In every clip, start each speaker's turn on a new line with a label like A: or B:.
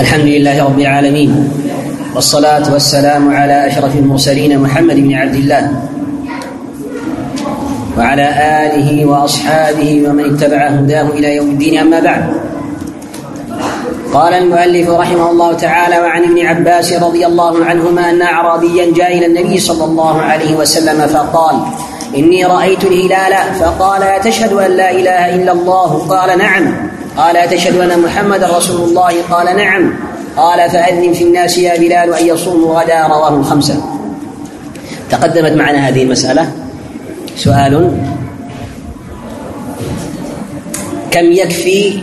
A: الحمد لله رب العالمين والصلاة والسلام على أشرف المرسلين محمد بن عبد الله وعلى آله وأصحابه ومن اتبع هداه إلى يوم الدين أما بعد قال المؤلف رحمه الله تعالى وعن ابن عباس رضي الله عنهما أن أعرابيا جاء إلى النبي صلى الله عليه وسلم فقال إني رأيت الهلال فقال أتشهد أن لا إله إلا الله قال نعم قال أتشهد أن محمد رسول الله؟ قال نعم. قال فأذن في الناس يا بلال أن يصوموا غدا. رواه الخمسة. تقدمت معنا هذه المسألة. سؤال. كم يكفي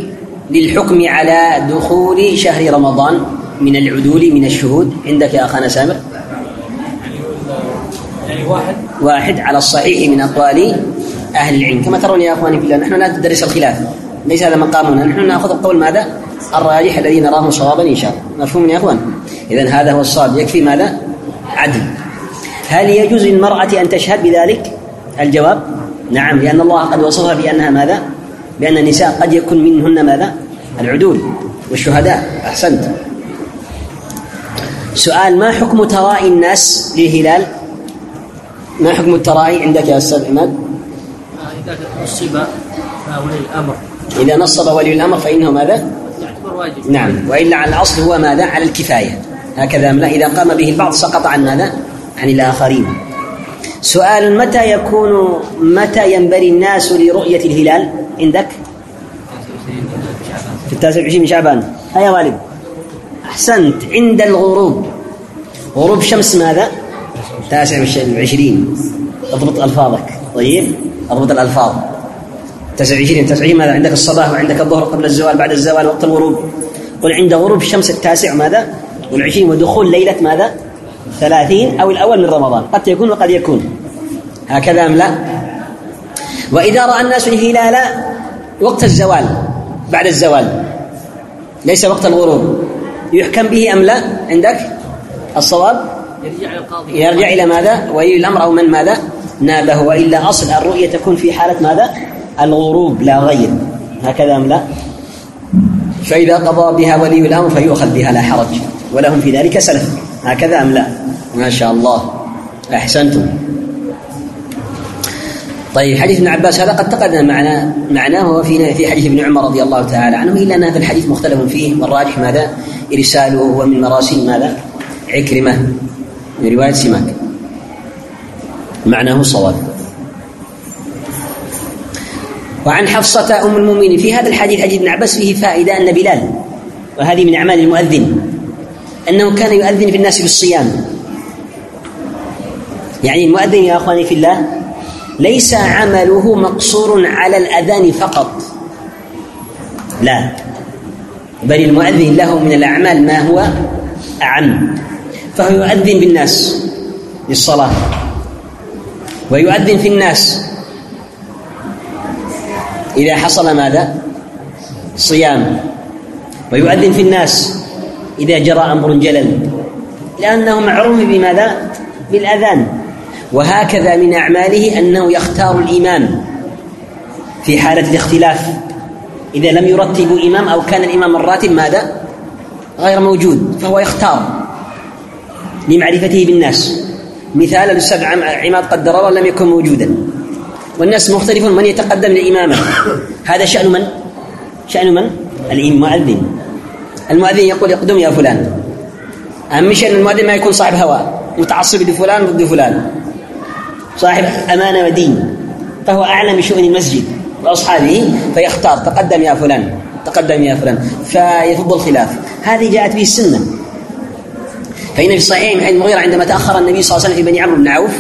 A: للحكم على دخول شهر رمضان من العدول من الشهود؟ عندك يا أخانا سامر؟ يعني واحد. واحد على الصحيح من أقوال أهل العلم. كما ترون يا أخواني بالله نحن لا ندرس الخلاف. ليس هذا مقامنا نحن نأخذ القول ماذا؟ الراجح الذي نراه صوابا إن شاء الله. مفهوم يا إخوان؟ اذا هذا هو الصواب. يكفي ماذا؟ عدل. هل يجوز للمرأة أن تشهد بذلك؟ الجواب نعم لأن الله قد وصفها بأنها ماذا؟ بأن النساء قد يكون منهن ماذا؟ العدول والشهداء. أحسنت. سؤال ما حكم ترائي الناس للهلال؟ ما حكم الترائي عندك يا أستاذ عماد؟
B: إذا أصيب هؤلاء الأمر.
A: إذا نصب ولي الأمر فإنه ماذا؟ واجب. نعم. وإلا على الأصل هو ماذا؟ على الكفاية. هكذا لا؟ إذا قام به البعض سقط عن ماذا؟ عن الآخرين. سؤال متى يكون متى ينبري الناس لرؤية الهلال؟ عندك؟ في التاسع والعشرين من شعبان. هيا والد أحسنت. عند الغروب. غروب شمس ماذا؟ تاسع والعشرين. اضبط ألفاظك. طيب. أضبط الألفاظ. تسعين تسعين ماذا؟ عندك الصباح وعندك الظهر قبل الزوال بعد الزوال وقت الغروب. قل عند غروب الشمس التاسع ماذا؟ والعشرين ودخول ليلة ماذا؟ ثلاثين أو الأول من رمضان. قد يكون وقد يكون. هكذا أم لا؟ وإذا رأى الناس الهلال وقت الزوال بعد الزوال ليس وقت الغروب يحكم به أم لا؟ عندك الصواب؟
B: يرجع القاضي
A: يرجع إلى ماذا؟ ولي الأمر أو من ماذا؟ نابه. وإلا أصل الرؤية تكون في حالة ماذا؟ الغروب لا غير. هكذا أم لا؟ فإذا قضى بها ولي الأمر فيؤخذ بها لا حرج ولهم في ذلك سلف. هكذا أم لا؟ ما شاء الله. أحسنتم. طيب حديث ابن عباس هذا قد تقدم معنا معناه وفي في حديث ابن عمر رضي الله تعالى عنه إلا أن هذا الحديث مختلف فيه. والراجح ماذا؟ إرساله هو من مراسيل ماذا؟ عكرمة. من رواية سماك. معناه صواب. وعن حفصة أم المؤمنين. في هذا الحديث حديث بن عباس فيه فائدة أن بلال وهذه من أعمال المؤذن أنه كان يؤذن في الناس بالصيام. يعني المؤذن يا أخواني في الله ليس عمله مقصور على الأذان فقط. لا. بل المؤذن له من الأعمال ما هو أعم. فهو يؤذن بالناس للصلاة ويؤذن في الناس إذا حصل ماذا؟ صيام. ويؤذن في الناس إذا جرى أمر جلل. لأنه معروف بماذا؟ بالأذان. وهكذا من أعماله أنه يختار الإمام في حالة الاختلاف. إذا لم يرتب إمام أو كان الإمام الراتب ماذا؟ غير موجود فهو يختار لمعرفته بالناس. مثال الأستاذ عماد قدر الله لم يكن موجودا. والناس مختلفون من يتقدم للإمامة هذا شأن من؟ شأن من؟ المؤذن المؤذن يقول اقدم يا فلان. أهم شأن المؤذن ما يكون صاحب هوى. متعصب لفلان ضد فلان. صاحب أمانة ودين. فهو أعلم شؤون المسجد وأصحابه فيختار. تقدم يا فلان. تقدم يا فلان. فيفض الخلاف. هذه جاءت به السنة. فإن في الصحيحين عند المغيرة عندما تأخر النبي صلى الله عليه وسلم في بني عمرو بن عوف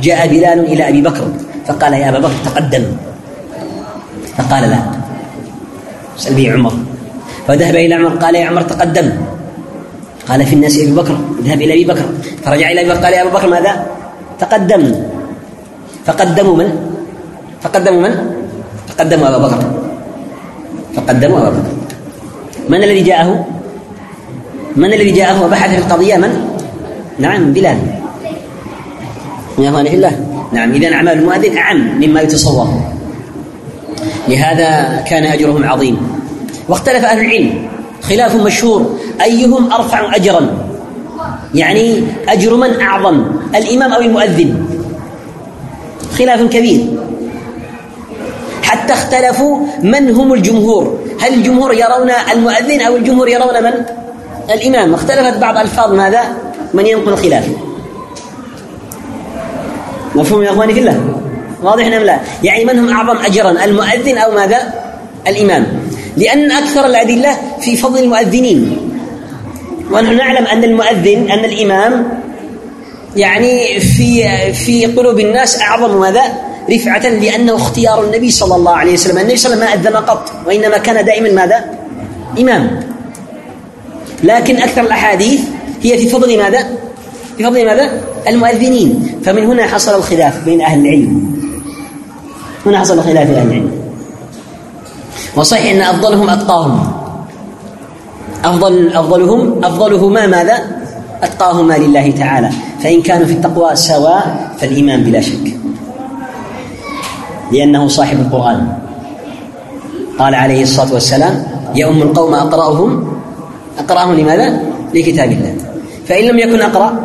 A: جاء بلال إلى أبي بكر. فقال يا أبا بكر تقدم. فقال لا. سأل به عمر. فذهب إلى عمر قال يا عمر تقدم. قال في الناس أبي بكر. اذهب إلى أبي بكر. فرجع إلى أبي بكر قال يا أبا بكر ماذا؟ تقدم. فقدموا من؟ فقدموا من؟ فقدموا أبا بكر. فقدموا أبا بكر. من الذي جاءه؟ من الذي جاءه وبحث في القضية؟ من؟ نعم بلال. من أهوانه الله نعم إذا أعمال المؤذن أعم مما يتصور. لهذا كان أجرهم عظيم. واختلف أهل العلم. خلاف مشهور. أيهم أرفع أجرا؟ يعني أجر من أعظم الإمام أو المؤذن. خلاف كبير. حتى اختلفوا من هم الجمهور. هل الجمهور يرون المؤذن أو الجمهور يرون من؟ الإمام. اختلفت بعض ألفاظ ماذا؟ من ينقل خلافه. مفهوم يا أخواني في الله واضح أم لا؟ يعني من هم أعظم اجرا المؤذن أو ماذا؟ الإمام. لأن أكثر الأدلة في فضل المؤذنين. ونحن نعلم أن المؤذن أن الإمام يعني في في قلوب الناس أعظم ماذا؟ رفعة لأنه اختيار النبي صلى الله عليه وسلم. النبي صلى الله عليه وسلم ما أذن قط وإنما كان دائما ماذا؟ إمام. لكن أكثر الأحاديث هي في فضل ماذا؟ بفضل ماذا؟ المؤذنين. فمن هنا حصل الخلاف بين أهل العلم. هنا حصل الخلاف بين أهل العلم. وصحيح أن أفضلهم أتقاهم. أفضل أفضلهم أفضلهما ماذا؟ أتقاهما لله تعالى. فإن كانوا في التقوى سواء فالإيمان بلا شك. لأنه صاحب القرآن. قال عليه الصلاة والسلام يا أم القوم أقرأهم؟ أقرأهم لماذا؟ لكتاب الله. فإن لم يكن أقرأ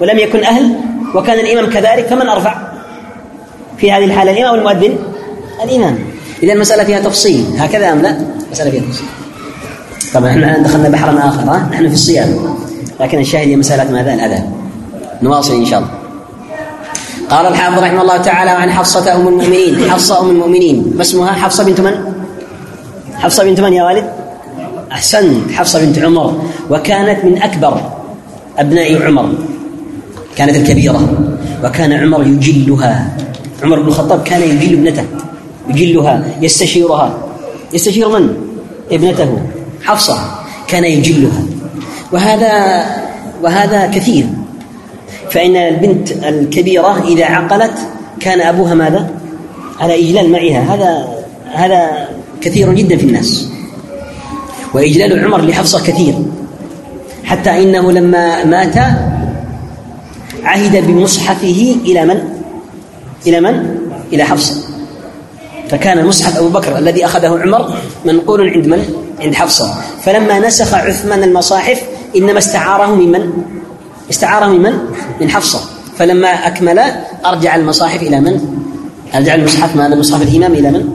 A: ولم يكن أهل وكان الإمام كذلك فمن أرفع في هذه الحالة؟ الإمام والمؤذن؟ المؤذن الإمام. إذا المسألة فيها تفصيل. هكذا أم لا؟ المسألة فيها تفصيل. طبعا إحنا الآن دخلنا بحرا آخر ها؟ نحن في الصيام. لكن الشاهد هي مسألة ماذا؟ الأذان. نواصل إن شاء الله. قال الحافظ رحمه الله تعالى عن حفصة أم المؤمنين. حفصة أم المؤمنين. ما اسمها؟ حفصة بنت من؟ حفصة بنت من يا والد؟ أحسنت. حفصة بنت عمر. وكانت من أكبر أبناء عمر. كانت الكبيرة وكان عمر يجلها. عمر بن الخطاب كان يجل ابنته يجلها يستشيرها. يستشير من؟ ابنته حفصة كان يجلها. وهذا وهذا كثير. فإن البنت الكبيرة إذا عقلت كان أبوها ماذا؟ على إجلال معها. هذا هذا كثير جدا في الناس. وإجلال عمر لحفصة كثير. حتى إنه لما مات عهد بمصحفه إلى من؟ إلى من؟ إلى حفصة فكان مصحف أبو بكر الذي أخذه عمر منقول عند من؟ عند حفصة فلما نسخ عثمان المصاحف إنما استعاره من من؟ استعاره من من؟ من حفصة فلما أكمل أرجع المصاحف إلى من؟ أرجع المصحف ماذا مصحف الإمام إلى من؟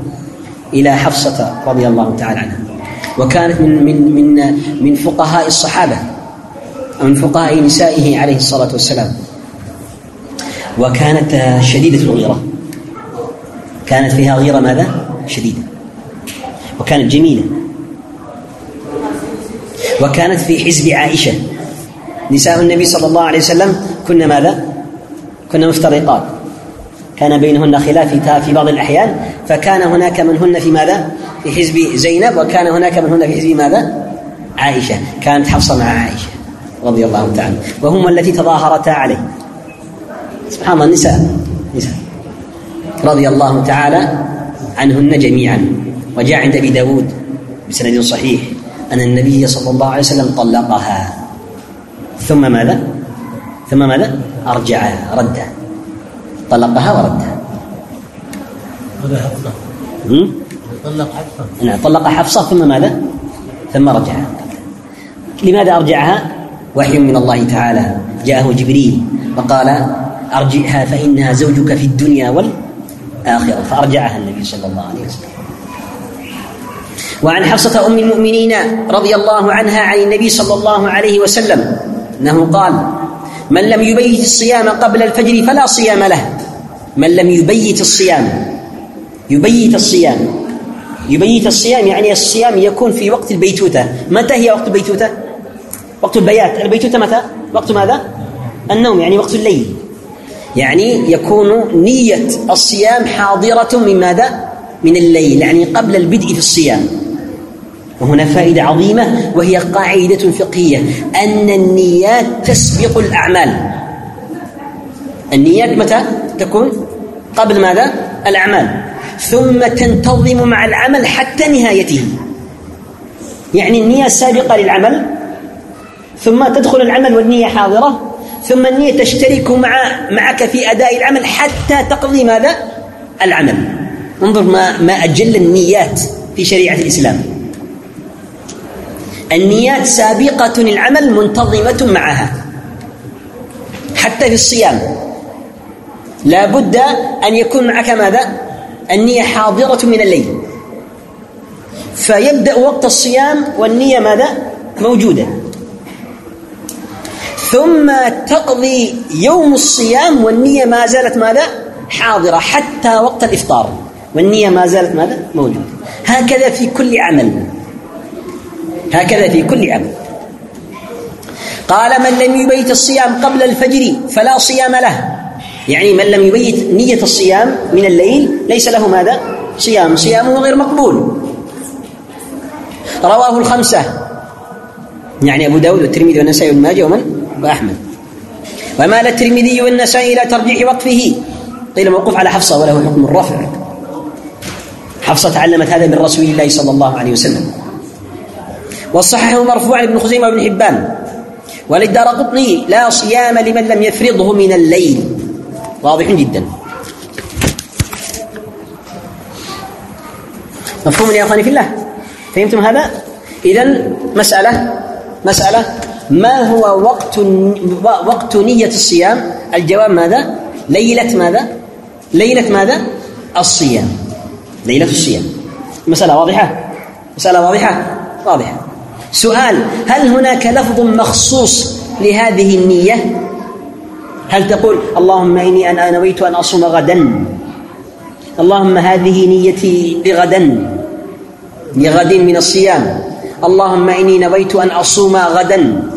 A: إلى حفصة رضي الله تعالى عنها وكانت من من من من فقهاء الصحابة من فقهاء نسائه عليه الصلاة والسلام وكانت شديدة الغيرة كانت فيها غيرة ماذا؟ شديدة وكانت جميلة وكانت في حزب عائشة نساء النبي صلى الله عليه وسلم كنا ماذا؟ كنا مفترقات كان بينهن خلاف في بعض الأحيان فكان هناك من هن في ماذا؟ في حزب زينب وكان هناك من هن في حزب ماذا؟ عائشة كانت حفصة مع عائشة رضي الله تعالى وهما التي تظاهرتا عليه سبحان الله النساء نساء. رضي الله تعالى عنهن جميعا. وجاء عند أبي داود بسند صحيح أن النبي صلى الله عليه وسلم طلقها. ثم ماذا؟ ثم ماذا؟ أرجعها ردها طلقها وردها
B: هذا حفصة. طلق حفصة.
A: نعم طلق حفصة ثم ماذا؟ ثم رجعها لماذا أرجعها؟ وحي من الله تعالى. جاءه جبريل وقال أرجئها فإنها زوجك في الدنيا والآخرة. فأرجعها النبي صلى الله عليه وسلم. وعن حفصة أم المؤمنين رضي الله عنها عن النبي صلى الله عليه وسلم أنه قال من لم يبيت الصيام قبل الفجر فلا صيام له. من لم يبيت الصيام. يبيت الصيام. يبيت الصيام يعني الصيام يكون في وقت البيتوتة. متى هي وقت البيتوتة؟ وقت البيات. البيتوتة متى؟ وقت ماذا؟ النوم يعني وقت الليل. يعني يكون نية الصيام حاضرة من ماذا؟ من الليل يعني قبل البدء في الصيام وهنا فائدة عظيمة وهي قاعدة فقهية أن النيات تسبق الأعمال النيات متى تكون؟ قبل ماذا؟ الأعمال ثم تنتظم مع العمل حتى نهايته يعني النية سابقة للعمل ثم تدخل العمل والنية حاضرة ثم النية تشترك مع معك في أداء العمل حتى تقضي ماذا؟ العمل انظر ما ما أجل النيات في شريعة الإسلام النيات سابقة العمل منتظمة معها حتى في الصيام لا بد أن يكون معك ماذا؟ النية حاضرة من الليل فيبدأ وقت الصيام والنية ماذا؟ موجودة ثم تقضي يوم الصيام والنية ما زالت ماذا؟ حاضرة حتى وقت الإفطار. والنية ما زالت ماذا؟ موجودة. هكذا في كل عمل. هكذا في كل عمل. قال من لم يبيت الصيام قبل الفجر فلا صيام له. يعني من لم يبيت نية الصيام من الليل ليس له ماذا؟ صيام. صيامه غير مقبول. رواه الخمسة. يعني أبو داود والترمذي والنسائي والماجي ومن؟ وأحمد ومال الترمذي والنسائي إلى ترجيح وقفه. قيل موقوف على حفصة وله حكم الرفع حفصة تعلمت هذا من رسول الله صلى الله عليه وسلم. وصححه مرفوعا ابن خزيمة وابن حبان. وللدار قطني لا صيام لمن لم يفرضه من الليل. واضح جدا. مفهوم يا أخواني في الله. فهمتم هذا؟ إذن مسألة مسألة ما هو وقت وقت نية الصيام؟ الجواب ماذا؟ ليلة ماذا؟ ليلة ماذا؟ الصيام. ليلة الصيام. مسألة واضحة؟ مسألة واضحة؟ واضحة. سؤال هل هناك لفظ مخصوص لهذه النية؟ هل تقول اللهم إني أنا نويت أن أصوم غدا؟ اللهم هذه نيتي لغدا. لغد من الصيام. اللهم إني نويت أن أصوم غدا.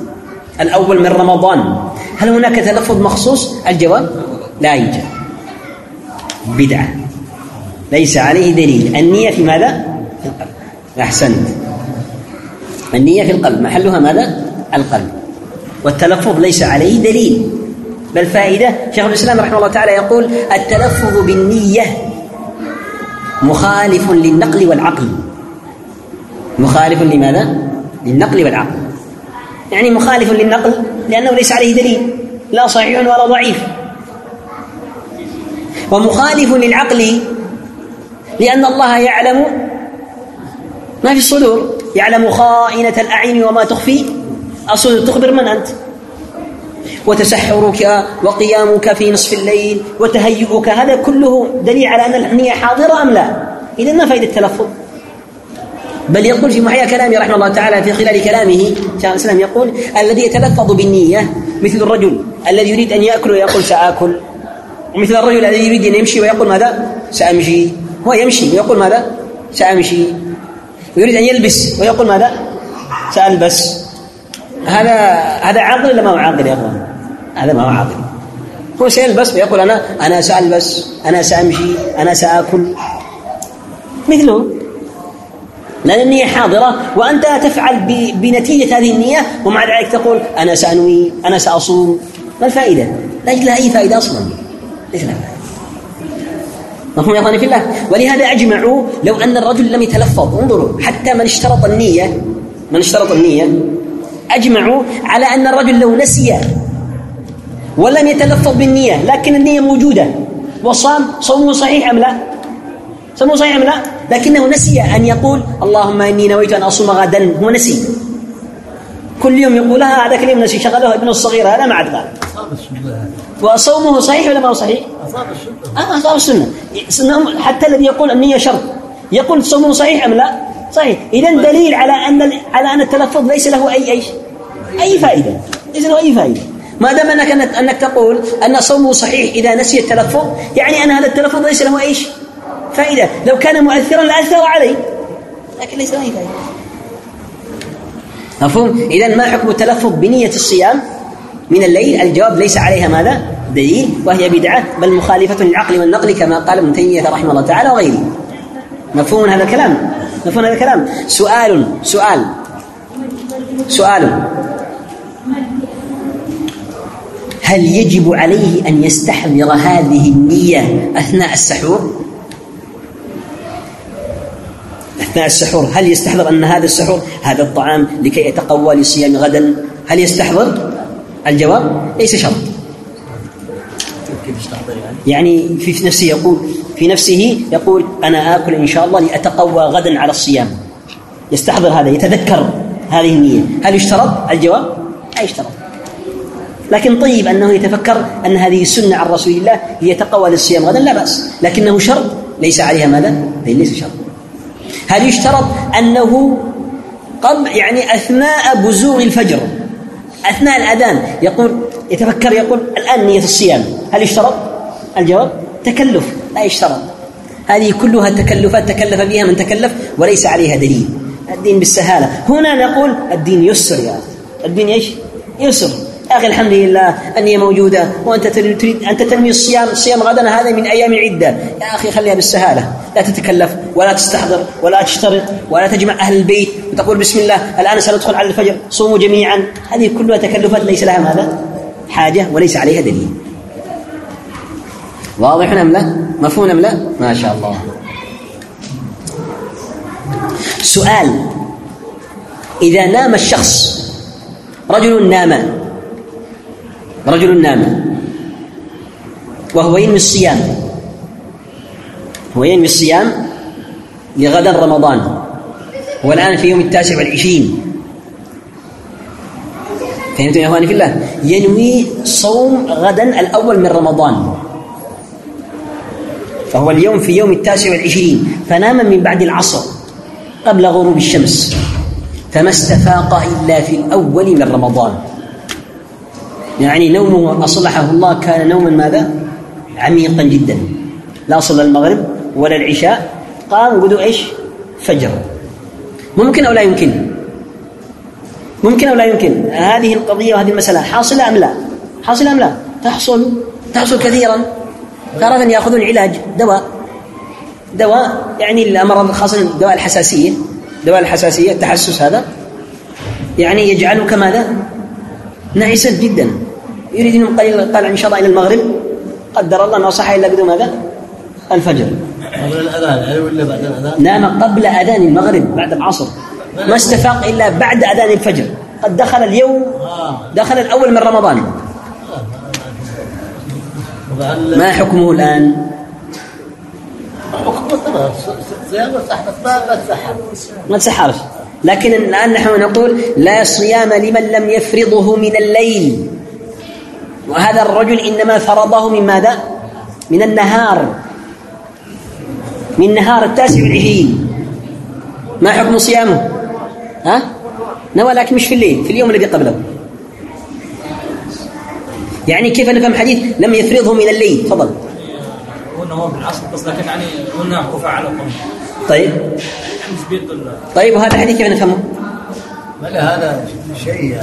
A: الأول من رمضان. هل هناك تلفظ مخصوص؟ الجواب؟ لا يوجد. بدعة. ليس عليه دليل. النية في ماذا؟ في القلب. أحسنت. النية في القلب. محلها ماذا؟ القلب. والتلفظ ليس عليه دليل. بل فائدة. شيخ الإسلام رحمه الله تعالى يقول التلفظ بالنية مخالف للنقل والعقل. مخالف لماذا؟ للنقل والعقل. يعني مخالف للنقل لأنه ليس عليه دليل لا صحيح ولا ضعيف. ومخالف للعقل لأن الله يعلم ما في الصدور يعلم خائنة الأعين وما تخفي. الصدور تخبر من أنت؟ وتسحرك وقيامك في نصف الليل وتهيئك هذا كله دليل على أن النية حاضرة أم لا؟ إذا ما فائدة التلفظ؟ بل يقول في محيا كلامه رحمه الله تعالى في خلال كلامه شيخ الاسلام يقول الذي يتلفظ بالنية مثل الرجل الذي يريد أن يأكل ويقول سآكل ومثل الرجل الذي يريد أن يمشي ويقول ماذا؟ سأمشي هو يمشي ويقول ماذا؟ سأمشي ويريد أن يلبس ويقول ماذا؟ سألبس هذا هذا عاقل ولا ما هو عاقل يا أخوان؟ هذا ما هو عاقل هو سيلبس ويقول أنا أنا سألبس أنا سأمشي أنا سآكل مثله لأن النية حاضرة وأنت تفعل بنتيجة هذه النية ومع ذلك تقول أنا سأنوي أنا سأصوم. ما الفائدة؟ لا يوجد لها أي فائدة أصلا. ليس لها فائدة. مفهوم يا أخواني في الله؟ ولهذا أجمعوا لو أن الرجل لم يتلفظ. انظروا حتى من اشترط النية من اشترط النية أجمعوا على أن الرجل لو نسي ولم يتلفظ بالنية لكن النية موجودة. وصام صومه صحيح أم لا؟ سمو صحيح ام لا لكنه نسي أن يقول اللهم إني نويت أن أصوم غدا هو نسي كل يوم يقولها هذاك اليوم نسي شغله ابنه الصغير هذا ما عاد قال وصومه صحيح ولا ما هو صحيح؟ أصاب السنة السنة حتى الذي يقول النية شرط يقول صومه صحيح أم لا؟ صحيح إذا دليل على أن على أن التلفظ ليس له أي أي أي فائدة ليس له أي فائدة ما دام أنك أنك تقول أن صومه صحيح إذا نسي التلفظ يعني أن هذا التلفظ ليس له أي شيء فائدة لو كان مؤثرا لأثر علي لكن ليس أي فائدة مفهوم؟ إذا ما حكم التلفظ بنية الصيام من الليل؟ الجواب ليس عليها ماذا؟ دليل وهي بدعة بل مخالفة للعقل والنقل كما قال ابن تيمية رحمه الله تعالى وغيره. مفهوم هذا الكلام؟ مفهوم هذا الكلام؟ سؤال سؤال سؤال هل يجب عليه أن يستحضر هذه النية أثناء السحور؟ أثناء السحور. هل يستحضر أن هذا السحور هذا الطعام لكي يتقوى لصيام غدا؟ هل يستحضر؟ الجواب ليس شرط يعني في نفسه يقول في نفسه يقول أنا آكل إن شاء الله لأتقوى غدا على الصيام. يستحضر هذا يتذكر هذه النية. هل يشترط؟ الجواب لا يشترط. لكن طيب أنه يتفكر أن هذه السنة عن رسول الله ليتقوى للصيام غدا لا بأس. لكنه شرط ليس عليها ماذا؟ ليس شرط. هل يشترط أنه قبل يعني أثناء بزوغ الفجر أثناء الأذان؟ يقول يتفكر يقول الآن نية الصيام. هل يشترط؟ الجواب تكلف لا يشترط. هذه كلها تكلفات تكلف بها من تكلف وليس عليها دليل. الدين بالسهالة. هنا نقول الدين يسر يا أخي. الدين إيش؟ يسر. يا أخي الحمد لله أني موجودة وأنت تريد أن تنوي الصيام صيام غدا هذا من أيام عدة. يا أخي خليها بالسهالة. لا تتكلف ولا تستحضر ولا تشترط ولا تجمع أهل البيت وتقول بسم الله الآن سندخل على الفجر صوموا جميعا. هذه كلها تكلفات ليس لها ماذا؟ حاجة وليس عليها دليل. واضح أم لا؟ مفهوم أم لا؟ ما شاء الله. سؤال. إذا نام الشخص رجل نام. رجل نام. وهو ينوي الصيام. هو ينوي الصيام لغدا رمضان. والآن في يوم التاسع والعشرين. فهمتم يا أخواني في الله؟ ينوي صوم غدا الأول من رمضان. فهو اليوم في يوم التاسع والعشرين. فنام من بعد العصر قبل غروب الشمس. فما استفاق إلا في الأول من رمضان. يعني نومه أصلحه الله كان نوما ماذا؟ عميقا جدا. لا صلى المغرب ولا العشاء. قام بدو إيش؟ فجر. ممكن أو لا يمكن؟ ممكن أو لا يمكن؟ هذه القضية وهذه المسألة حاصلة أم لا؟ حاصلة أم لا؟ تحصل. تحصل كثيرا. تارة يأخذون علاج دواء. دواء يعني الأمراض خاصة دواء الحساسية. دواء الحساسية التحسس هذا. يعني يجعلك ماذا؟ نعست جدا. يريد أن قليلا قال إن شاء الله إلى المغرب. قدر الله ما صحى إلا بدون ماذا؟ الفجر.
B: قبل الأذان ولا بعد الأذان؟
A: نام قبل أذان المغرب بعد العصر. نعم. ما استفاق إلا بعد أذان الفجر. قد دخل اليوم
B: آه.
A: دخل الأول من رمضان. ما حكمه الآن؟
B: حكمه تمام. صيامه صح ما تسحر
A: ما تسحرش لكن الآن نحن نقول لا صيام لمن لم يفرضه من الليل. وهذا الرجل إنما فرضه من ماذا؟ من النهار. من نهار التاسع والعشرين ما حكم صيامه؟ ها؟ نوى لكن مش في الليل في اليوم الذي قبله. يعني كيف نفهم حديث لم يفرضه من الليل؟ تفضل.
C: هو نوى بالعصر بس لكن يعني قلنا وفعله.
A: طيب طيب هذا حديث كيف نفهمه؟
B: لا هذا شيء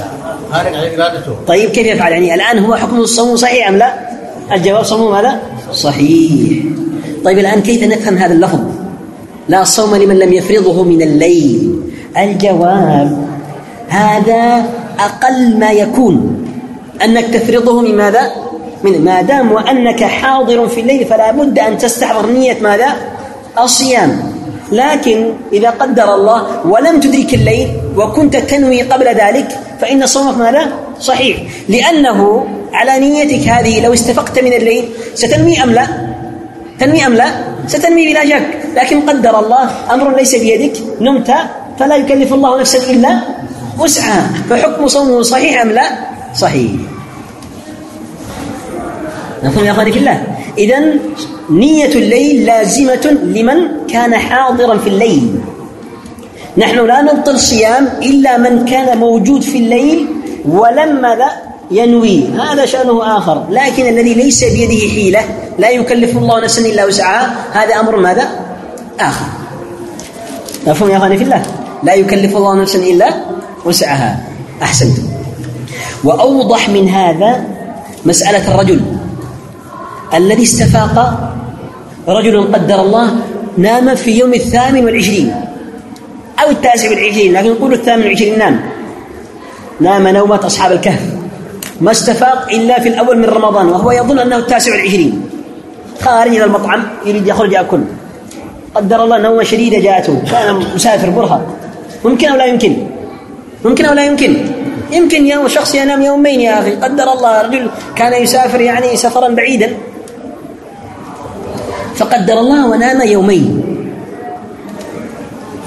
B: خارج عن إرادته
A: طيب كيف يفعل يعني الآن هو حكم الصوم صحيح أم لا؟ الجواب صوم ماذا؟ صحيح طيب الآن كيف نفهم هذا اللفظ؟ لا صوم لمن لم يفرضه من الليل الجواب هذا أقل ما يكون أنك تفرضه من ماذا؟ من ما دام وأنك حاضر في الليل فلا بد أن تستحضر نية ماذا؟ الصيام لكن إذا قدر الله ولم تدرك الليل وكنت تنوي قبل ذلك فإن صومك ماذا؟ صحيح لأنه على نيتك هذه لو استفقت من الليل ستنوي أم لا؟ تنوي أم لا؟ ستنوي بلا شك لكن قدر الله أمر ليس بيدك نمت فلا يكلف الله نفسا إلا وسعى فحكم صومه صحيح أم لا؟ صحيح نقول يا أخوانك الله إذا نية الليل لازمة لمن كان حاضرا في الليل. نحن لا نبطل صيام إلا من كان موجود في الليل ولما لا ينوي. هذا شأنه آخر. لكن الذي ليس بيده حيلة لا يكلف الله نفسا إلا وسعها هذا أمر ماذا؟ آخر. مفهوم يا أخواني في الله؟ لا يكلف الله نفسا إلا وسعها. أحسنت وأوضح من هذا مسألة الرجل. الذي استفاق رجل قدر الله نام في يوم الثامن والعشرين أو التاسع والعشرين لكن نقول الثامن والعشرين نام. نام نومة أصحاب الكهف. ما استفاق إلا في الأول من رمضان وهو يظن أنه التاسع والعشرين. خارج إلى المطعم يريد يخرج يأكل. قدر الله نومة شديدة جاءته. كان مسافر برهة ممكن أو لا يمكن؟ ممكن أو لا يمكن؟ يمكن يوم شخص ينام يومين يا أخي. قدر الله رجل كان يسافر يعني سفرا بعيدا. فقدر الله ونام يومين.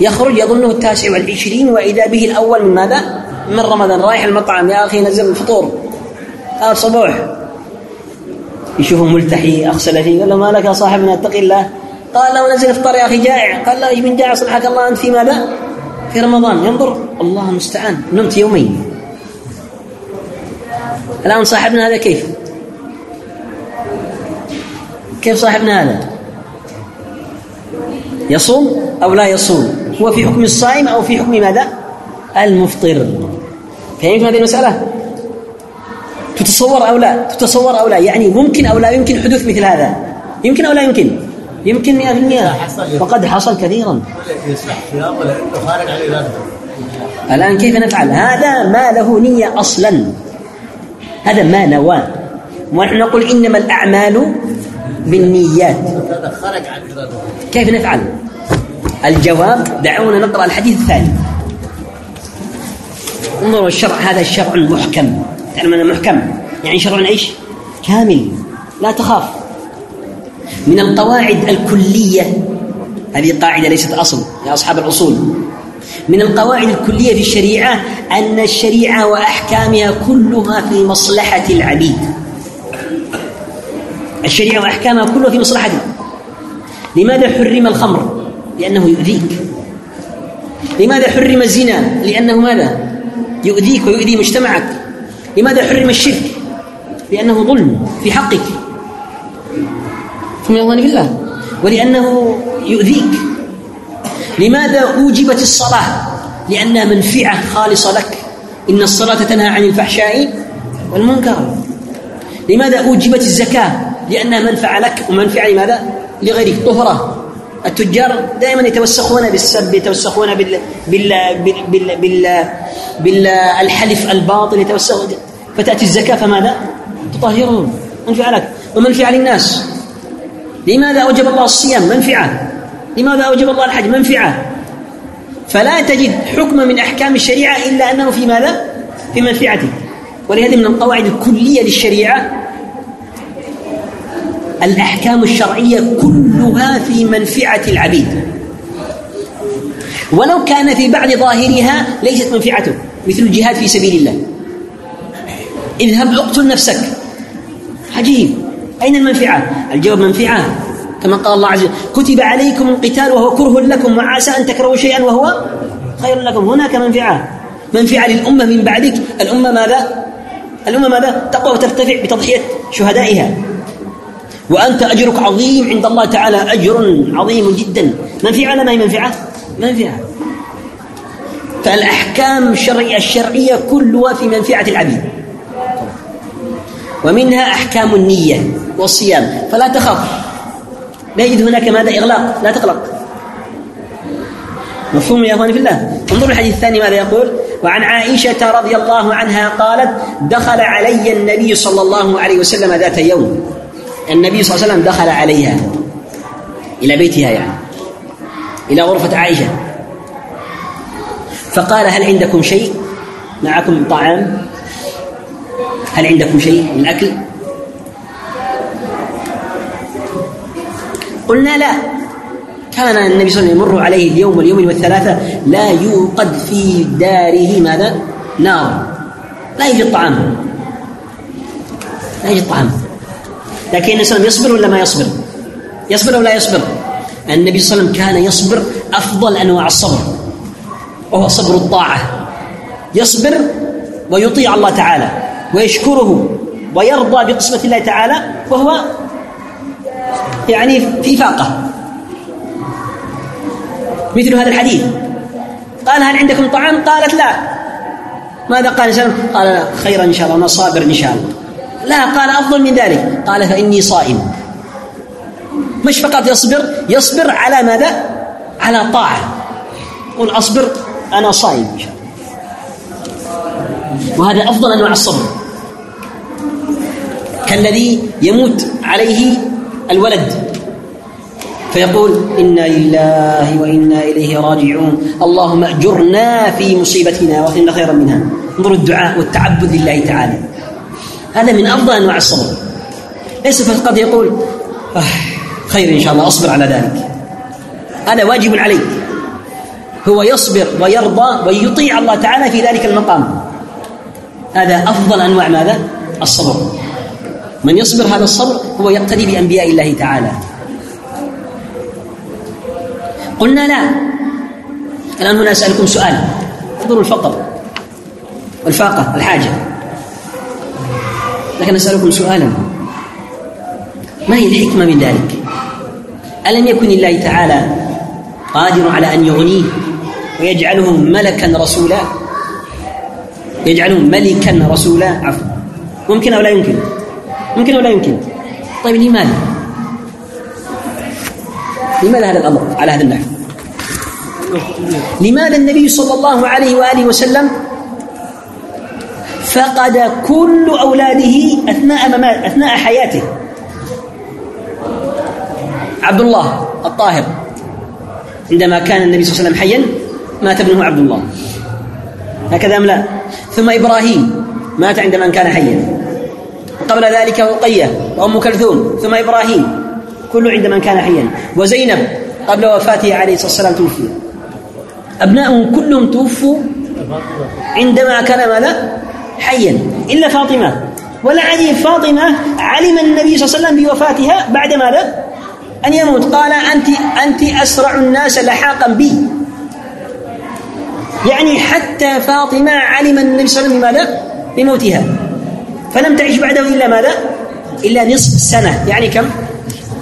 A: يخرج يظنه التاسع والعشرين وإذا به الأول من ماذا؟ من رمضان. رايح المطعم يا أخي نزل الفطور. آه، قال صبوح يشوفه ملتحي أغسل فيه قال له ما لك يا صاحبنا اتقي الله. قال له نزل افطر يا أخي جائع. قال له إيش من جائع صلحك الله. أنت في ماذا؟ في رمضان. ينظر. الله المستعان. نمت يومين. الآن صاحبنا هذا كيف؟ كيف صاحبنا هذا؟ يصوم أو لا يصوم؟ هو في حكم الصائم أو في حكم ماذا؟ المفطر. فهمت هذه المسألة؟ تتصور أو لا؟ تتصور أو لا؟ يعني ممكن أو لا يمكن حدوث مثل هذا؟ يمكن أو لا يمكن؟ يمكن 100% فقد حصل كثيرا. الآن كيف نفعل؟ هذا ما له نية أصلا. هذا ما نوى. ونحن نقول إنما الأعمال بالنيات. كيف نفعل؟ الجواب دعونا نقرأ الحديث الثاني. انظروا الشرع هذا الشرع المحكم. تعلم أنه محكم يعني شرع إيش؟ كامل. لا تخاف. من القواعد الكلية هذه قاعدة ليست أصل يا أصحاب الأصول. من القواعد الكلية في الشريعة أن الشريعة وأحكامها كلها في مصلحة العبيد الشريعة وأحكامها كلها في مصلحتنا لماذا حرم الخمر؟ لأنه يؤذيك لماذا حرم الزنا؟ لأنه ماذا؟ يؤذيك ويؤذي مجتمعك لماذا حرم الشرك؟ لأنه ظلم في حقك ثم يظن بالله ولأنه يؤذيك لماذا أوجبت الصلاة؟ لأنها منفعة خالصة لك إن الصلاة تنهى عن الفحشاء والمنكر لماذا أوجبت الزكاة؟ لأنها منفعة لك ومنفعة لماذا؟ لغيرك. طهرة. التجار دائما يتوسخون بالسب يتوسخون بال بال بال بال بالحلف الباطل يتوسخون فتأتي الزكاة فماذا؟ تطهرهم منفعة لك. ومنفعة للناس. لماذا أوجب الله الصيام؟ منفعة. لماذا أوجب الله الحج؟ منفعة. فلا تجد حكما من أحكام الشريعة إلا أنه في ماذا؟ في منفعته ولهذه من القواعد الكلية للشريعة الأحكام الشرعية كلها في منفعة العبيد. ولو كان في بعض ظاهرها ليست منفعته مثل الجهاد في سبيل الله. اذهب اقتل نفسك. عجيب. أين المنفعة؟ الجواب منفعة. كما قال الله عز وجل كتب عليكم القتال وهو كره لكم وعسى أن تكرهوا شيئا وهو خير لكم. هناك منفعة. منفعة للأمة من بعدك. الأمة ماذا؟ الأمة ماذا؟ تقوى وترتفع بتضحية شهدائها. وأنت أجرك عظيم عند الله تعالى أجر عظيم جدا. منفعة ما هي منفعة؟ منفعة. فالأحكام الشرعية الشرعية كلها في منفعة العبيد. ومنها أحكام النية والصيام. فلا تخاف. لا يجد هناك ماذا؟ إغلاق. لا تقلق. مفهوم يا أخواني في الله؟ انظروا الحديث الثاني ماذا يقول؟ وعن عائشة رضي الله عنها قالت دخل علي النبي صلى الله عليه وسلم ذات يوم. النبي صلى الله عليه وسلم دخل عليها. إلى بيتها يعني. إلى غرفة عائشة. فقال هل عندكم شيء؟ معكم طعام؟ هل عندكم شيء من أكل؟ قلنا لا. كان النبي صلى الله عليه وسلم يمر عليه اليوم واليوم والثلاثة لا يوقد في داره ماذا؟ نار. لا يجد طعام. لا يجد طعام. لكن النبي صلى الله عليه وسلم يصبر ولا ما يصبر؟ يصبر ولا يصبر؟ النبي صلى الله عليه وسلم كان يصبر أفضل أنواع الصبر وهو صبر الطاعة. يصبر ويطيع الله تعالى ويشكره ويرضى بقسمة الله تعالى وهو يعني في فاقة. مثل هذا الحديث. قال هل عندكم طعام؟ قالت لا. ماذا قال سلم قال لا خيرا إن شاء الله أنا صابر إن شاء الله. لا قال أفضل من ذلك. قال فإني صائم. مش فقط يصبر يصبر على ماذا؟ على طاعة. قل أصبر أنا صائم. وهذا أفضل أنواع الصبر. كالذي يموت عليه الولد. فيقول إنا لله وإنا إليه راجعون. اللهم أجرنا في مصيبتنا وإن خيرا منها. انظروا الدعاء والتعبد لله تعالى. هذا من أفضل أنواع الصبر. ليس فقط قد يقول آه، خير إن شاء الله أصبر على ذلك. هذا واجب عليك هو يصبر ويرضى ويطيع الله تعالى في ذلك المقام. هذا أفضل أنواع ماذا؟ الصبر. من يصبر هذا الصبر هو يقتدي بأنبياء الله تعالى. قلنا لا. الآن هنا أسألكم سؤال. انظروا الفقر والفاقة الحاجة. لكن أسألكم سؤالا. ما هي الحكمة من ذلك؟ ألم يكن الله تعالى قادر على أن يغنيه ويجعلهم ملكا رسولا؟ يجعلهم ملكا رسولا عفوا. ممكن أو لا يمكن؟ ممكن أو لا يمكن؟ طيب لماذا؟ لماذا هذا الأمر على هذا النحو؟ لماذا النبي صلى الله عليه وآله وسلم فقد كل أولاده أثناء, أثناء حياته. عبد الله الطاهر عندما كان النبي صلى الله عليه وسلم حيا مات ابنه عبد الله هكذا أم لا؟ ثم إبراهيم مات عندما كان حيا. قبل ذلك وقية وأم كلثوم ثم إبراهيم كل عندما كان حيا. وزينب قبل وفاته عليه الصلاة والسلام توفي. أبناؤهم كلهم توفوا عندما كان ماذا؟ حيا. إلا فاطمة. ولعلي فاطمة علم النبي صلى الله عليه وسلم بوفاتها بعد ماذا؟ أن يموت. قال أنت, أنت أسرع الناس لحاقا بي. يعني حتى فاطمة علم النبي صلى الله عليه وسلم بماذا؟ بموتها. فلم تعيش بعده إلا ماذا؟ إلا نصف سنة. يعني كم؟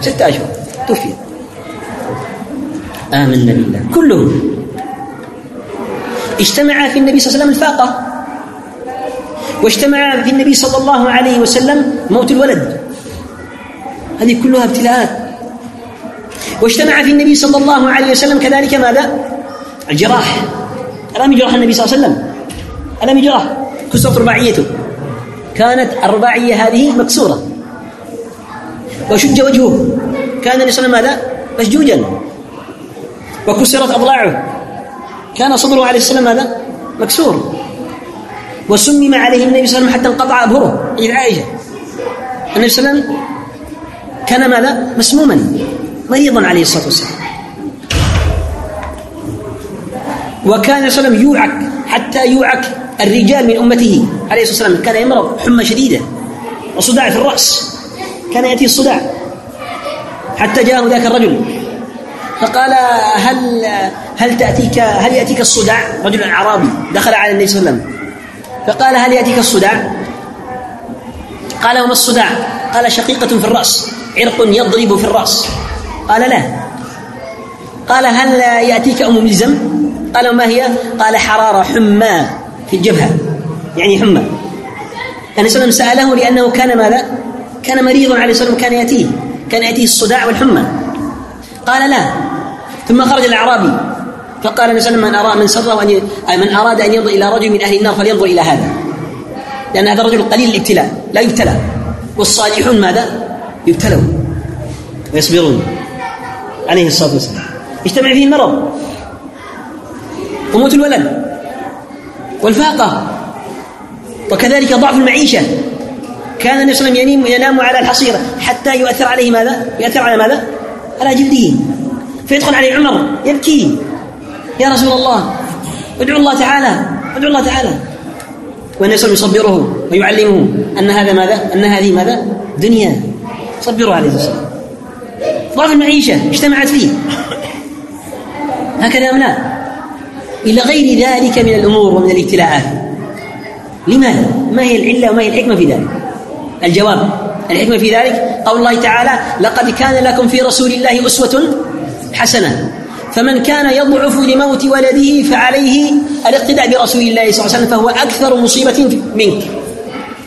A: ستة أشهر. توفي. آمنا بالله. كلهم. اجتمع في النبي صلى الله عليه وسلم الفاقة. واجتمع في النبي صلى الله عليه وسلم موت الولد. هذه كلها ابتلاءات. واجتمع في النبي صلى الله عليه وسلم كذلك ماذا؟ الجراح. ألم يجرح النبي صلى الله عليه وسلم؟ ألم يجرح؟ كسرت رباعيته كانت الرباعية هذه مكسورة. وشج وجهه. كان النبي صلى الله عليه وسلم ماذا؟ مشجوجا. وكسرت أضلاعه. كان صدره عليه السلام ماذا؟ مكسور. وسمم عليه النبي صلى الله عليه وسلم حتى انقطع أبهره. إلى عائشة. النبي صلى الله عليه وسلم كان ماذا؟ مسموما. مريضا عليه الصلاة والسلام. وكان صلى الله عليه وسلم يوعك حتى يوعك الرجال من أمته. عليه الصلاة والسلام كان يمرض حمى شديدة وصداع في الرأس. كان يأتي الصداع حتى جاءه ذاك الرجل. فقال هل هل تأتيك هل يأتيك الصداع؟ رجل أعرابي. دخل على النبي صلى الله عليه وسلم. فقال هل يأتيك الصداع؟ قال وما الصداع؟ قال شقيقة في الرأس عرق يضرب في الرأس. قال لا. قال هل يأتيك أم ملزم؟ قال ما هي؟ قال حرارة حمى في الجبهة يعني حمى. أنا سلم عليه سأله لأنه كان ماذا؟ كان مريضا عليه الصلاة والسلام كان يأتيه كان يأتيه الصداع والحمى. قال لا. ثم خرج الأعرابي. فقال النبي صلى الله عليه وسلم من أراد من سره أن أي من أراد أن ينظر إلى رجل من أهل النار فلينظر إلى هذا. لأن هذا الرجل قليل الابتلاء لا يبتلى. والصالحون ماذا؟ يبتلون. ويصبرون. عليه الصلاة والسلام. اجتمع فيه المرض وموت الولد. والفاقة. وكذلك ضعف المعيشة. كان النبي صلى الله عليه وسلم ينام على الحصيرة. حتى يؤثر عليه ماذا؟ يؤثر على ماذا؟ على جلده. فيدخل عليه عمر يبكي. يا رسول الله ادعو الله تعالى ادعو الله تعالى والنبي صلى الله عليه وسلم يصبره ويعلمه أن هذا ماذا؟ أن هذه ماذا؟ دنيا صبره عليه الصلاه ضعف المعيشة اجتمعت فيه هكذا أم لا؟ إلى غير ذلك من الأمور ومن الابتلاءات لماذا؟ ما هي العلة وما هي الحكمة في ذلك؟ الجواب الحكمة في ذلك قول الله تعالى لقد كان لكم في رسول الله أسوة حسنة فمن كان يضعف لموت ولده فعليه الاقتداء برسول الله صلى الله عليه وسلم فهو أكثر مصيبة منك.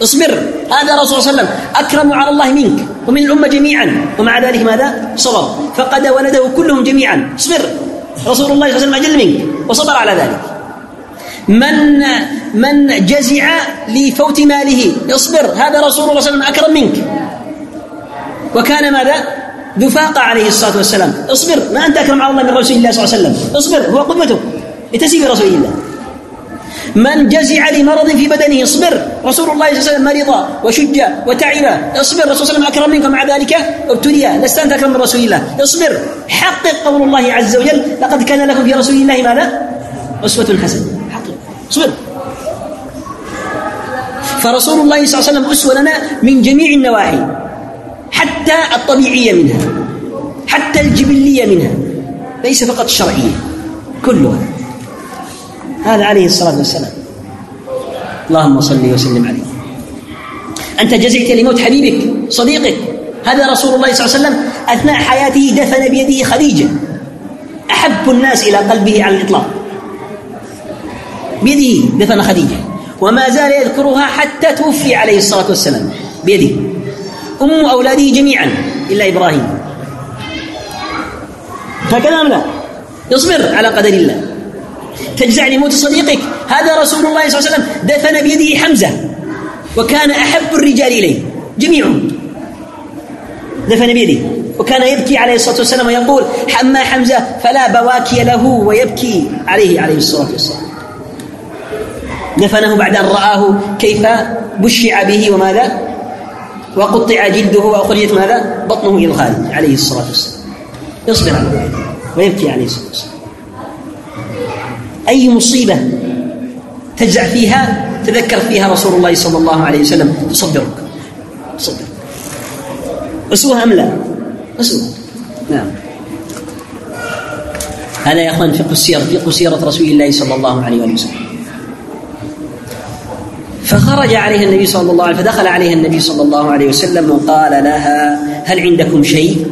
A: اصبر. هذا رسول صلى الله عليه وسلم أكرم على الله منك ومن الأمة جميعا. ومع ذلك ماذا؟ صبر فقد ولده كلهم جميعا. اصبر. رسول الله صلى الله عليه وسلم أجل منك. وصبر على ذلك. من من جزع لفوت ماله. اصبر. هذا رسول الله صلى الله عليه وسلم أكرم منك. وكان ماذا؟ دفاقة عليه الصلاة والسلام. اصبر ما أنت أكرم على الله من رسول الله صلى الله عليه وسلم. اصبر هو قدوته اتسي برسول الله. من جزع لمرض في بدنه اصبر. رسول الله صلى الله عليه وسلم مرض وشج وتعب اصبر رسول الله صلى الله عليه وسلم أكرم منك مع ذلك. ابتلي لست أنت أكرم من رسول الله. اصبر. حقق قول الله عز وجل لقد كان لكم في رسول الله ماذا؟ أسوة حسنة. حقق. اصبر. فرسول الله صلى الله عليه وسلم أسوة لنا من جميع النواحي. حتى الطبيعية منها حتى الجبلية منها ليس فقط الشرعية كلها. هذا عليه الصلاة والسلام. اللهم صل وسلم عليه. أنت جزعت لموت حبيبك صديقك. هذا رسول الله صلى الله عليه وسلم أثناء حياته دفن بيده خديجة. أحب الناس إلى قلبه على الإطلاق. بيده دفن خديجة. وما زال يذكرها حتى توفي عليه الصلاة والسلام. بيده. أم أولاده جميعا إلا إبراهيم. فكلام لا. اصبر على قدر الله. تجزع لموت صديقك. هذا رسول الله صلى الله عليه وسلم دفن بيده حمزة وكان أحب الرجال إليه. جميعهم دفن بيده. وكان يبكي عليه الصلاة والسلام ويقول أما حمزة فلا بواكي له ويبكي عليه. عليه الصلاة والسلام. دفنه بعد أن رآه كيف بشع به وماذا؟ وقطع جلده وأخرجت ماذا؟ بطنه إلى الخارج عليه الصلاة والسلام. يصبر على ذلك ويبكي عليه الصلاة والسلام. أي مصيبة تجزع فيها تذكر فيها رسول الله صلى الله عليه وسلم تصبرك تصبرك أسوة أم لا؟ أسوة نعم. هذا يا أخوان فقه السيرة فقه سيرة رسول الله صلى الله عليه وسلم. فخرج عليها النبي صلى الله عليه فدخل عليها النبي صلى الله عليه وسلم وقال لها هل عندكم شيء؟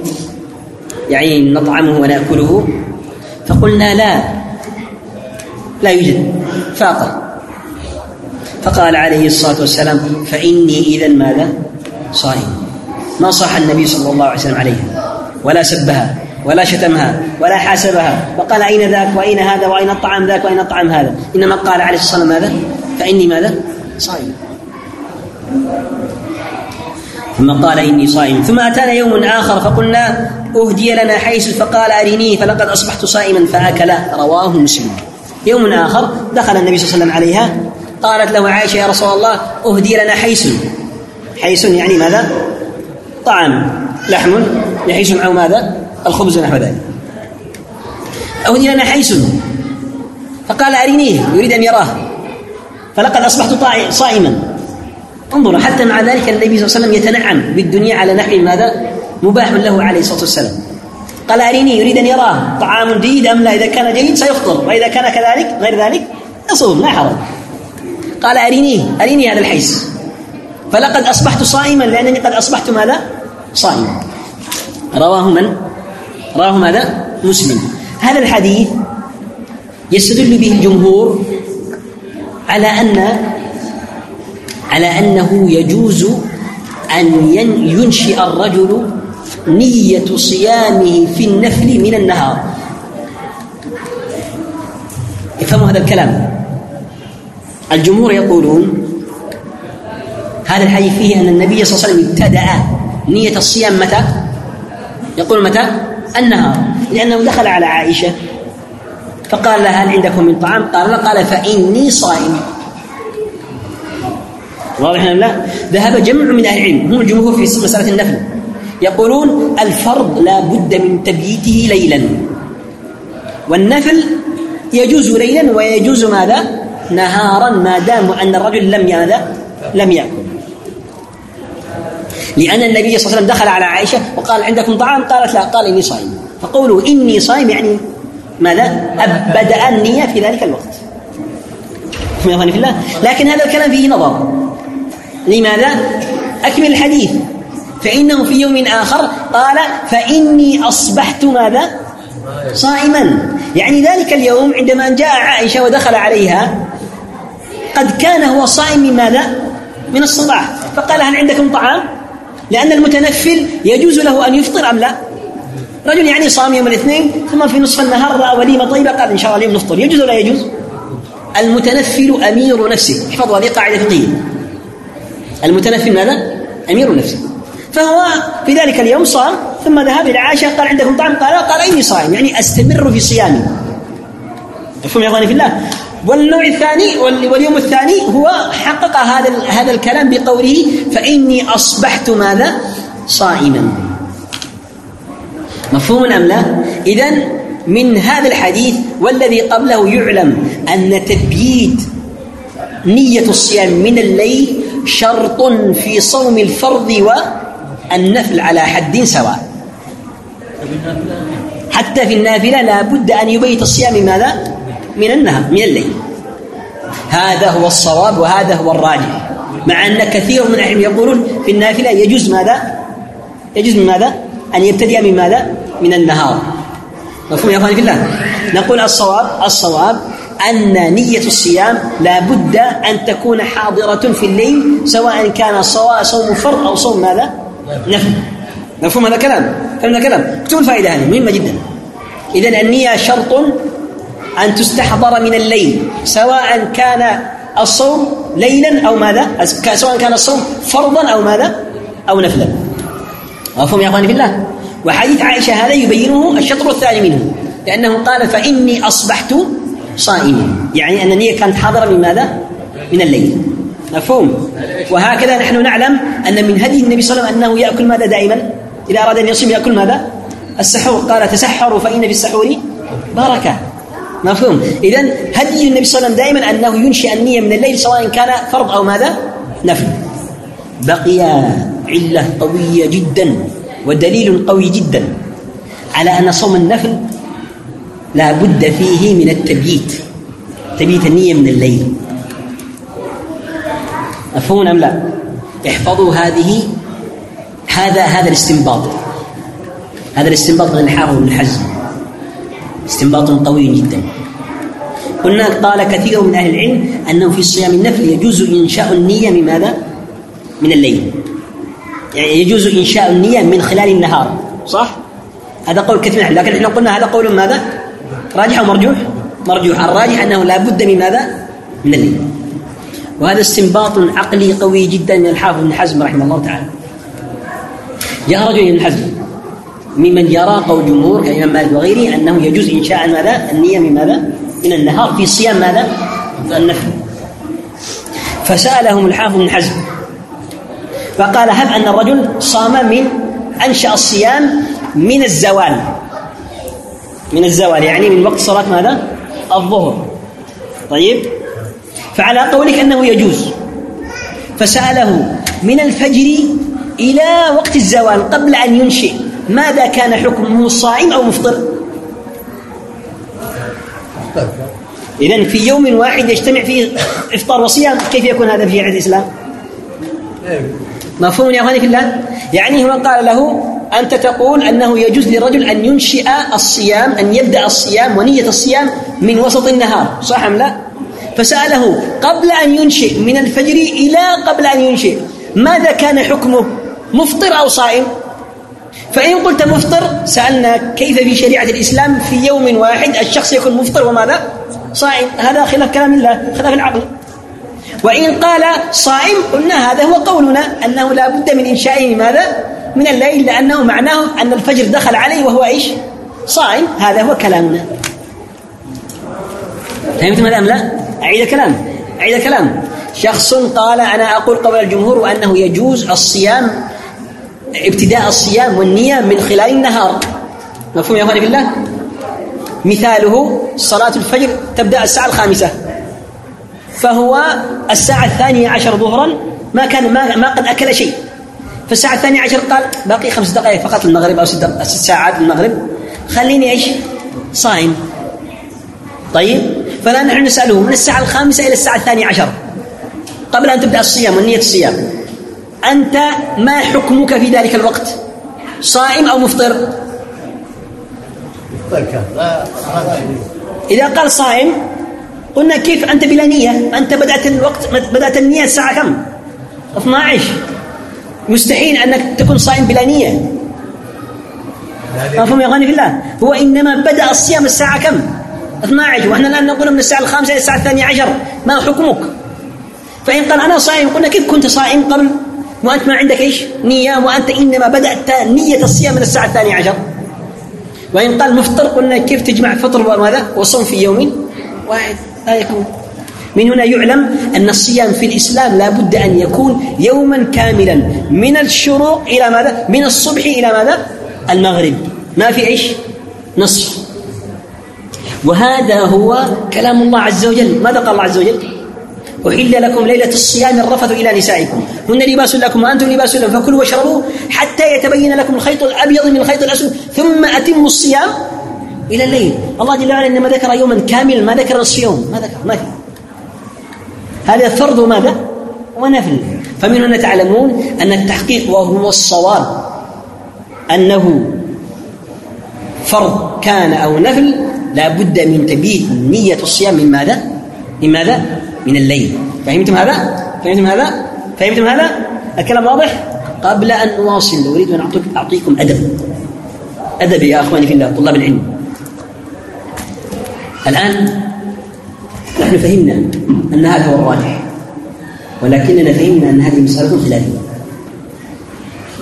A: يعني نطعمه ونأكله؟ فقلنا لا لا يوجد فاقه فقال عليه الصلاة والسلام فإني اذا ماذا؟ صائم. ما صاح النبي صلى الله عليه وسلم عليها ولا سبها ولا شتمها ولا حاسبها. وقال أين ذاك؟ وأين هذا؟ وأين الطعام ذاك؟ وأين الطعام هذا؟ إنما قال عليه الصلاة والسلام ماذا؟ فإني ماذا؟ صائم ثم قال إني صائم. ثم أتانا يوم آخر فقلنا أهدي لنا حيس فقال أرني فلقد أصبحت صائما فأكله رواه مسلم. يوم آخر دخل النبي صلى الله عليه وسلم عليها. قالت له عائشة يا رسول الله أهدي لنا حيس حيس يعني ماذا؟ طعام لحم لحيث أو ماذا؟ الخبز نحو ذلك. أهدي لنا حيس فقال أرنيه يريد أن يراه. فلقد أصبحت صائما. انظر حتى مع ذلك النبي صلى الله عليه وسلم يتنعم بالدنيا على نحو ماذا؟ مباح له عليه الصلاة والسلام. قال أريني يريد أن يراه طعام جيد أم لا؟ إذا كان جيد سيفطر وإذا كان كذلك غير ذلك يصوم لا حرج. قال أريني أريني هذا الحيس. فلقد أصبحت صائما لأنني قد أصبحت ماذا؟ صائما. رواه من؟ رواه ماذا؟ مسلم. هذا الحديث يستدل به الجمهور على أن على أنه يجوز أن ينشئ الرجل نية صيامه في النفل من النهار افهموا هذا الكلام الجمهور يقولون هذا الحديث فيه أن النبي صلى الله عليه وسلم ابتدأ نية الصيام متى؟ يقول متى؟ النهار لأنه دخل على عائشة فقال لها هل عندكم من طعام؟ قال لا. قال فإني صائم. واضح لا؟ ذهب جمع من أهل العلم. هم الجمهور في مسألة النفل. يقولون الفرض لا بد من تبييته ليلا. والنفل يجوز ليلا ويجوز ماذا؟ نهارا ما دام أن الرجل لم ماذا لم يأكل. لأن النبي صلى الله عليه وسلم دخل على عائشة وقال عندكم طعام؟ قالت لا. قال إني صائم. فقولوا إني صائم يعني ماذا؟ أبدأ النية في ذلك الوقت. في الله. لكن هذا الكلام فيه نظر. لماذا؟ أكمل الحديث. فإنه في يوم آخر قال فإني أصبحت ماذا؟ صائما. يعني ذلك اليوم عندما جاء عائشة ودخل عليها قد كان هو صائم من ماذا؟ من الصباح. فقال هل عندكم طعام؟ لأن المتنفل يجوز له أن يفطر أم لا؟ رجل يعني صام يوم الاثنين ثم في نصف النهار رأى وليمه طيبة قال إن شاء الله اليوم نفطر. يجوز ولا يجوز؟ المتنفل أمير نفسه. احفظوا هذه قاعدة فقهية. المتنفل ماذا؟ أمير نفسه. فهو في ذلك اليوم صام ثم ذهب إلى عائشة قال عندكم طعام قال قال اني صائم؟ يعني أستمر في صيامي. مفهوم يا إخواني في الله؟ والنوع الثاني واليوم الثاني هو حقق هذا هذا الكلام بقوله فإني أصبحت ماذا؟ صائما. مفهوم أم لا؟ إذا من هذا الحديث والذي قبله يعلم أن تبييت نية الصيام من الليل شرط في صوم الفرض والنفل على حد سواء حتى في النافلة لا بد أن يبيت الصيام ماذا؟ من النهار من الليل هذا هو الصواب وهذا هو الراجح مع أن كثير من العلم يقولون في النافلة يجوز ماذا؟ يجوز من ماذا؟ أن يبتدئ من ماذا؟ من النهار. مفهوم يا أخواني في الله؟ نقول الصواب الصواب أن نية الصيام لا بد أن تكون حاضرة في الليل سواء كان صوا صوم فرض أو صوم ماذا؟ نفل. مفهوم هذا كلام فهمنا كلام اكتبوا الفائدة هذه مهمة جدا. إذا النية شرط أن تستحضر من الليل سواء كان الصوم ليلا أو ماذا؟ سواء كان الصوم فرضا أو ماذا؟ أو نفلا. مفهوم يا أخواني في الله؟ وحديث عائشة هذا يبينه الشطر الثاني منه لأنه قال فإني أصبحت صائما. يعني أن النية كانت حاضرة من ماذا؟ من الليل. مفهوم؟ وهكذا نحن نعلم أن من هدي النبي صلى الله عليه وسلم أنه يأكل ماذا دائما؟ إذا أراد أن يصوم يأكل ماذا؟ السحور. قال تسحروا فإن في السحور بركة. مفهوم؟ إذا هدي النبي صلى الله عليه وسلم دائما أنه ينشئ النية من الليل سواء كان فرض أو ماذا؟ نفل. بقي علة قوية جدا. ودليل قوي جدا على أن صوم النفل لا بد فيه من التبييت. تبييت النية من الليل. مفهوم أم لا؟ احفظوا هذه هذا هذا الاستنباط. هذا الاستنباط من الحافظ بن الحزم استنباط قوي جدا. قلنا قال كثير من أهل العلم أنه في صيام النفل يجوز إنشاء النية من ماذا؟ من الليل. يعني يجوز إنشاء النية من خلال النهار صح؟ هذا قول كثير لكن إحنا قلنا هذا قول ماذا؟ راجح أو مرجوح؟ مرجوح الراجح أنه لا بد من ماذا؟ من النية وهذا استنباط عقلي قوي جدا من الحافظ ابن حزم رحمه الله تعالى جاء رجل ابن حزم ممن يرى قول جمهور يعني كالإمام مالك وغيره أنه يجوز إنشاء ماذا؟ النية من ماذا؟ من النهار في صيام ماذا؟ النفل فسألهم الحافظ بن حزم فقال هم أن الرجل صام من أنشأ الصيام من الزوال. من الزوال يعني من وقت صلاة ماذا؟ الظهر. طيب. فعلى قولك أنه يجوز. فسأله من الفجر إلى وقت الزوال قبل أن ينشئ ماذا كان حكمه صائم أو مفطر؟ إذن في يوم واحد يجتمع فيه إفطار وصيام كيف يكون هذا في عهد الإسلام؟ إيه. مفهوم يا اخواني في الله؟ يعني هو قال له أنت تقول أنه يجوز للرجل أن ينشئ الصيام أن يبدأ الصيام ونية الصيام من وسط النهار صح أم لا؟ فسأله قبل أن ينشئ من الفجر إلى قبل أن ينشئ ماذا كان حكمه؟ مفطر أو صائم؟ فإن قلت مفطر سألنا كيف في شريعة الإسلام في يوم واحد الشخص يكون مفطر وماذا؟ صائم. هذا خلاف كلام الله خلاف العقل. وإن قال صائم قلنا هذا هو قولنا أنه لا بد من إنشائه ماذا؟ من الليل لأنه معناه أن الفجر دخل عليه وهو إيش؟ صائم. هذا هو كلامنا. فهمت مدام لا. أعيد الكلام. أعيد الكلام. شخص قال أنا أقول قبل الجمهور وأنه يجوز الصيام ابتداء الصيام والنية من خلال النهار. مفهوم يا أخواني بالله مثاله صلاة الفجر تبدأ الساعة الخامسة. فهو الساعة الثانية عشر ظهرا ما كان ما, ما قد أكل شيء. فالساعة الثانية عشر قال باقي خمس دقائق فقط للمغرب أو ست ساعات للمغرب خليني إيش؟ صائم طيب؟ فلا نحن نسأله من الساعة الخامسة إلى الساعة الثانية عشر. قبل أن تبدأ الصيام والنية الصيام. أنت ما حكمك في ذلك الوقت؟ صائم أو مفطر؟ إذا قال صائم قلنا كيف أنت بلا نية؟ أنت بدأت الوقت بدأت النية الساعة كم؟ 12 مستحيل أنك تكون صائم بلا نية. مفهوم يا اخواني في الله؟ هو إنما بدأ الصيام الساعة كم؟ 12 وإحنا الآن نقول من الساعة الخامسة إلى الساعة الثانية عشر. ما حكمك؟ فإن قال أنا صائم قلنا كيف كنت صائم قبل؟ وأنت ما عندك إيش؟ نية. وأنت إنما بدأت نية الصيام من الساعة الثانية عشر. وإن قال مفطر قلنا كيف تجمع فطر وماذا؟ وصوم في يوم واحد. آية من هنا يعلم أن الصيام في الإسلام لا بد أن يكون يوما كاملا من الشروق إلى ماذا؟ من الصبح إلى ماذا؟ المغرب. ما في إيش؟ نصف. وهذا هو كلام الله عز وجل. ماذا قال الله عز وجل؟ أحل لكم ليلة الصيام الرفث إلى نسائكم. هن لباس لكم وأنتم لباس لهم فكلوا واشربوا حتى يتبين لكم الخيط الأبيض من الخيط الأسود. ثم أتموا الصيام إلى الليل. الله جل وعلا إنما ذكر يوما كاملا ما ذكر نصف يوم. ما ذكر ما في. هذا فرض ماذا؟ ونفل. فمن هنا تعلمون أن التحقيق وهو الصواب. أنه فرض كان أو نفل لا بد من تبييت نية الصيام من ماذا؟ من ماذا؟ من الليل. فهمتم هذا؟ فهمتم هذا؟ فهمتم هذا؟ الكلام واضح؟ قبل أن نواصل أريد أن أعطيكم أدب. أدب يا أخواني في الله طلاب العلم. الآن نحن فهمنا أن هذا هو الراجح ولكننا فهمنا أن هذه مسألة خلافية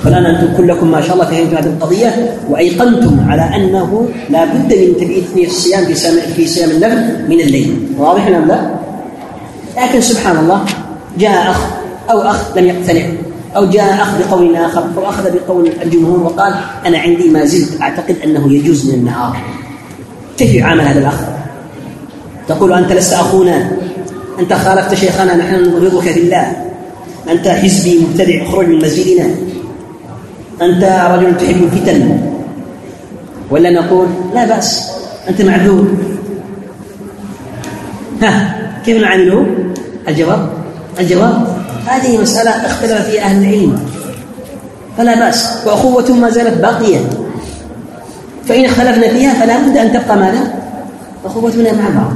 A: فالآن أنتم كلكم ما شاء الله فهمتم هذه القضية وأيقنتم على أنه لا بد من تبعيد الصيام في في صيام النفل من الليل واضح أم لا؟ لكن سبحان الله جاء أخ أو أخ لم يقتنع أو جاء أخ بقول آخر أو أخذ بقول الجمهور وقال أنا عندي ما زلت أعتقد أنه يجوز من النهار كيف يعامل هذا الأخ؟ تقول أنت لست أخونا أنت خالفت شيخنا نحن نبغضك في الله أنت حزبي مبتدع اخرج من مسجدنا. أنت رجل تحب الفتن. ولا نقول لا بأس أنت معذور. ها كيف نعامله الجواب الجواب هذه مسألة اختلف فيها أهل العلم. فلا بأس وأخوة ما زالت باقية. فإن اختلفنا فيها فلا بد أن تبقى ماذا؟ أخوتنا مع بعض.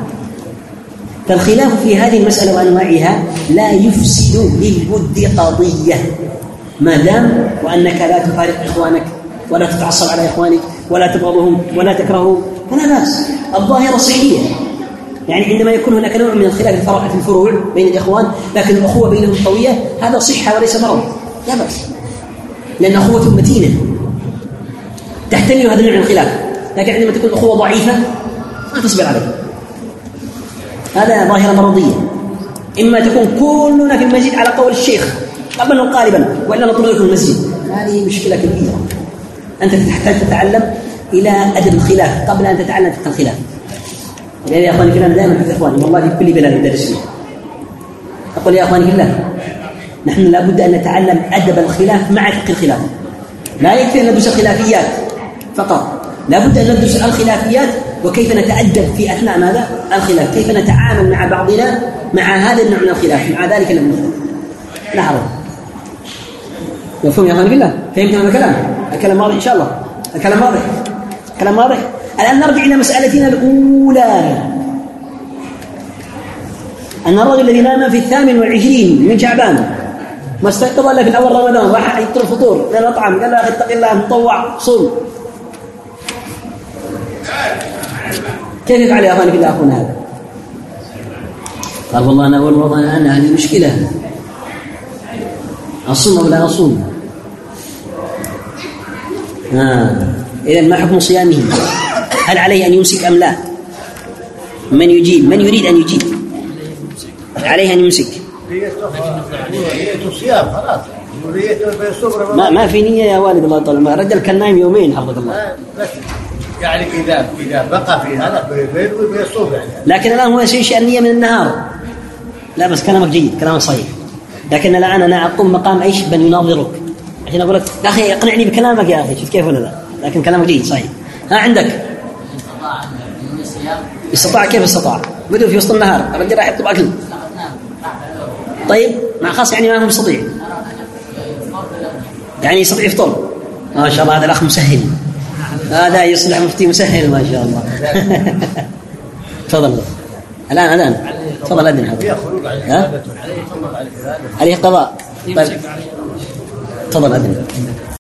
A: فالخلاف في هذه المسألة وأنواعها لا يفسد للود قضية. ما دام وأنك لا تفارق إخوانك ولا تتعصب على إخوانك ولا تبغضهم ولا تكرههم فلا بأس. الظاهرة صحية. يعني عندما يكون هناك نوع من الخلاف الفرع في الفروع بين الإخوان لكن الأخوة بينهم قوية هذا صحة وليس مرض. لا بأس. لأن أخوة متينة. تحتمل هذا النوع من الخلاف. لكن عندما تكون أخوة ضعيفة ما تصبر عليه هذا ظاهرة مرضية. إما تكون كلنا في المسجد على قول الشيخ قبلا وقاربا وإلا نطردك لكم المسجد. هذه مشكلة كبيرة. أنت تحتاج تتعلم إلى أدب الخلاف قبل أن تتعلم فقه الخلاف. يعني يا أخواني كلام دائما حتى إخواني والله في كل بلاد ندرس فيها أقول يا أخواني كلام نحن لابد أن نتعلم أدب الخلاف مع فقه الخلاف. لا يكفي أن ندرس الخلافيات فقط. لابد أن ندرس الخلافيات وكيف نتأدب في أثناء ماذا؟ الخلاف. كيف نتعامل مع بعضنا مع هذا النوع من الخلاف؟ مع ذلك النوع من الخلاف لحظة مفهوم يا أخوان بالله؟ فهمت هذا الكلام؟ الكلام واضح إن شاء الله. الكلام واضح. الكلام واضح. الآن نرجع إلى مسألتنا الأولى. أن الرجل الذي نام في الثامن والعشرين من شعبان ما استيقظ إلا في الأول رمضان راح يفطر الفطور للمطعم قال له أخي اتق الله مطوع صوم. كيف يفعل يا اخواني بالله اخونا هذا؟ قال والله أنا أقول والله أنا عندي مشكلة أصوم أو لا أصوم؟ آه. اذا ما حكم صيامه؟ هل عليه أن يمسك أم لا؟ من يجيب؟ من يريد أن يجيب؟ عليه أن يمسك ما ما في نية يا والد الله يطول عمرك رجل كان نايم يومين حفظك الله
B: يعني إذا إذا بقى في هذا. بيصوم يعني.
A: لكن الآن هو يسير شأنية من النهار. لا بس كلامك جيد كلامك صحيح. لكن الآن أنا أقوم مقام إيش؟ من يناظرك. عشان أقول لك يا أخي اقنعني بكلامك يا أخي. شفت كيف ولا لا؟ لكن كلامك جيد صحيح. ها عندك. استطاع كيف استطاع؟ بدو في وسط النهار. الرجل راح يطلب أكل. طيب مع خاص يعني ما هو مستطيع. يعني يستطيع يفطر. ما شاء الله هذا الأخ مسهل. هذا يصلح مفتي مسهل ما شاء الله. تفضل. الآن الآن. تفضل ادن هذا عليه قضاء. طيب تفضل ادن